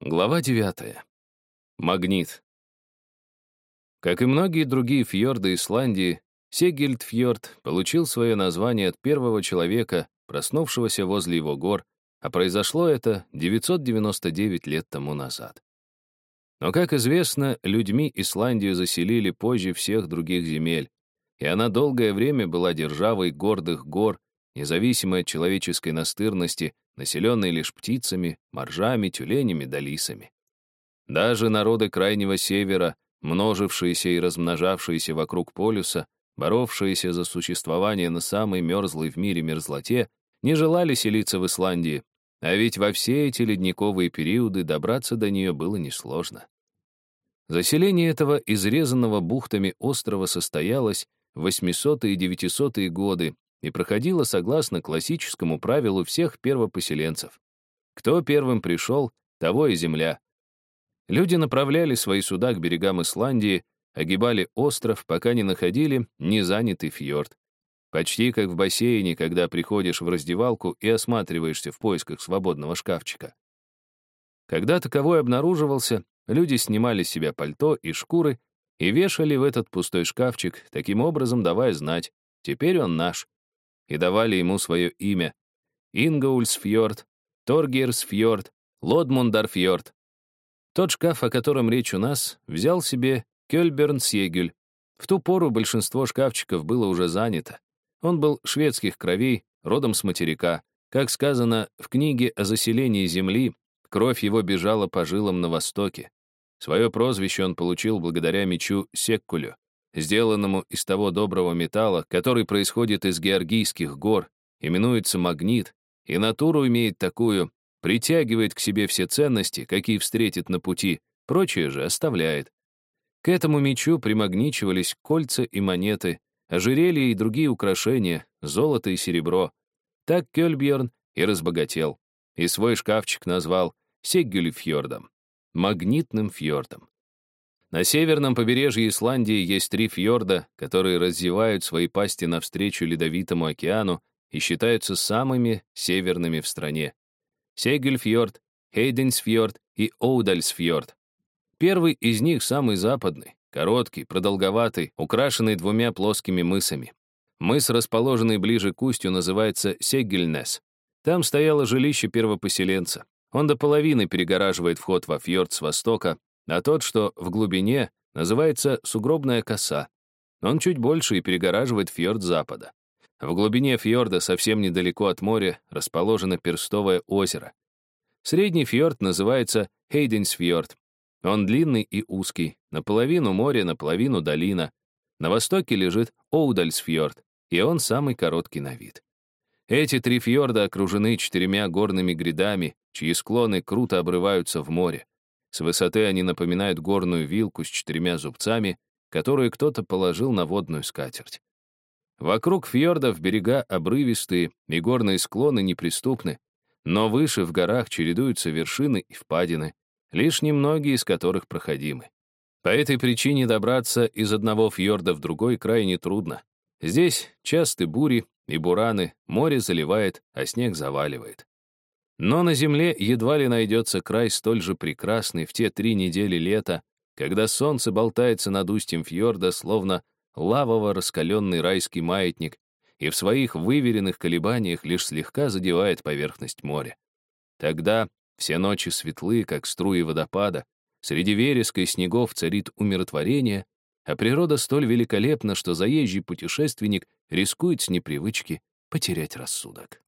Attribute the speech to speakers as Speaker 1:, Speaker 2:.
Speaker 1: Глава 9. Магнит. Как и многие другие фьорды Исландии, Сегельдфьорд получил свое название от первого человека, проснувшегося возле его гор, а произошло это 999 лет тому назад. Но, как известно, людьми Исландию заселили позже всех других земель, и она долгое время была державой гордых гор, независимой от человеческой настырности, населенной лишь птицами, моржами, тюленями да лисами. Даже народы Крайнего Севера, множившиеся и размножавшиеся вокруг полюса, боровшиеся за существование на самой мерзлой в мире мерзлоте, не желали селиться в Исландии, а ведь во все эти ледниковые периоды добраться до нее было несложно. Заселение этого изрезанного бухтами острова состоялось в 800-е и 900-е годы и проходила согласно классическому правилу всех первопоселенцев. Кто первым пришел, того и земля. Люди направляли свои суда к берегам Исландии, огибали остров, пока не находили незанятый фьорд. Почти как в бассейне, когда приходишь в раздевалку и осматриваешься в поисках свободного шкафчика. Когда таковой обнаруживался, люди снимали с себя пальто и шкуры и вешали в этот пустой шкафчик, таким образом давая знать, теперь он наш и давали ему свое имя. Ингаульсфьорд, Торгерсфьорд, Лодмундарфьорд. Тот шкаф, о котором речь у нас, взял себе Кёльбернсегюль. В ту пору большинство шкафчиков было уже занято. Он был шведских кровей, родом с материка. Как сказано в книге о заселении земли, кровь его бежала по жилам на востоке. Свое прозвище он получил благодаря мечу Секкулю сделанному из того доброго металла, который происходит из георгийских гор, именуется магнит, и натуру имеет такую, притягивает к себе все ценности, какие встретит на пути, прочее же оставляет. К этому мечу примагничивались кольца и монеты, ожерелья и другие украшения, золото и серебро. Так Кёльбьерн и разбогател, и свой шкафчик назвал Сеггюльфьордом, магнитным фьордом. На северном побережье Исландии есть три фьорда, которые раздевают свои пасти навстречу Ледовитому океану и считаются самыми северными в стране. Сегельфьорд, Хейденсфьорд и Оудальсфьорд. Первый из них самый западный, короткий, продолговатый, украшенный двумя плоскими мысами. Мыс, расположенный ближе к устью, называется Сегельнес. Там стояло жилище первопоселенца. Он до половины перегораживает вход во фьорд с востока, а тот, что в глубине, называется сугробная коса. Он чуть больше и перегораживает фьорд запада. В глубине фьорда, совсем недалеко от моря, расположено Перстовое озеро. Средний фьорд называется Хейденсфьорд. Он длинный и узкий, наполовину море, наполовину долина. На востоке лежит Оудальсфьорд, и он самый короткий на вид. Эти три фьорда окружены четырьмя горными грядами, чьи склоны круто обрываются в море. С высоты они напоминают горную вилку с четырьмя зубцами, которую кто-то положил на водную скатерть. Вокруг фьордов берега обрывистые и горные склоны неприступны, но выше в горах чередуются вершины и впадины, лишь немногие из которых проходимы. По этой причине добраться из одного фьорда в другой крайне трудно. Здесь часты бури и бураны, море заливает, а снег заваливает. Но на земле едва ли найдется край столь же прекрасный в те три недели лета, когда солнце болтается над устьем фьорда, словно лавово-раскаленный райский маятник, и в своих выверенных колебаниях лишь слегка задевает поверхность моря. Тогда все ночи светлы, как струи водопада, среди вереска и снегов царит умиротворение, а природа столь великолепна, что заезжий путешественник рискует с непривычки потерять рассудок.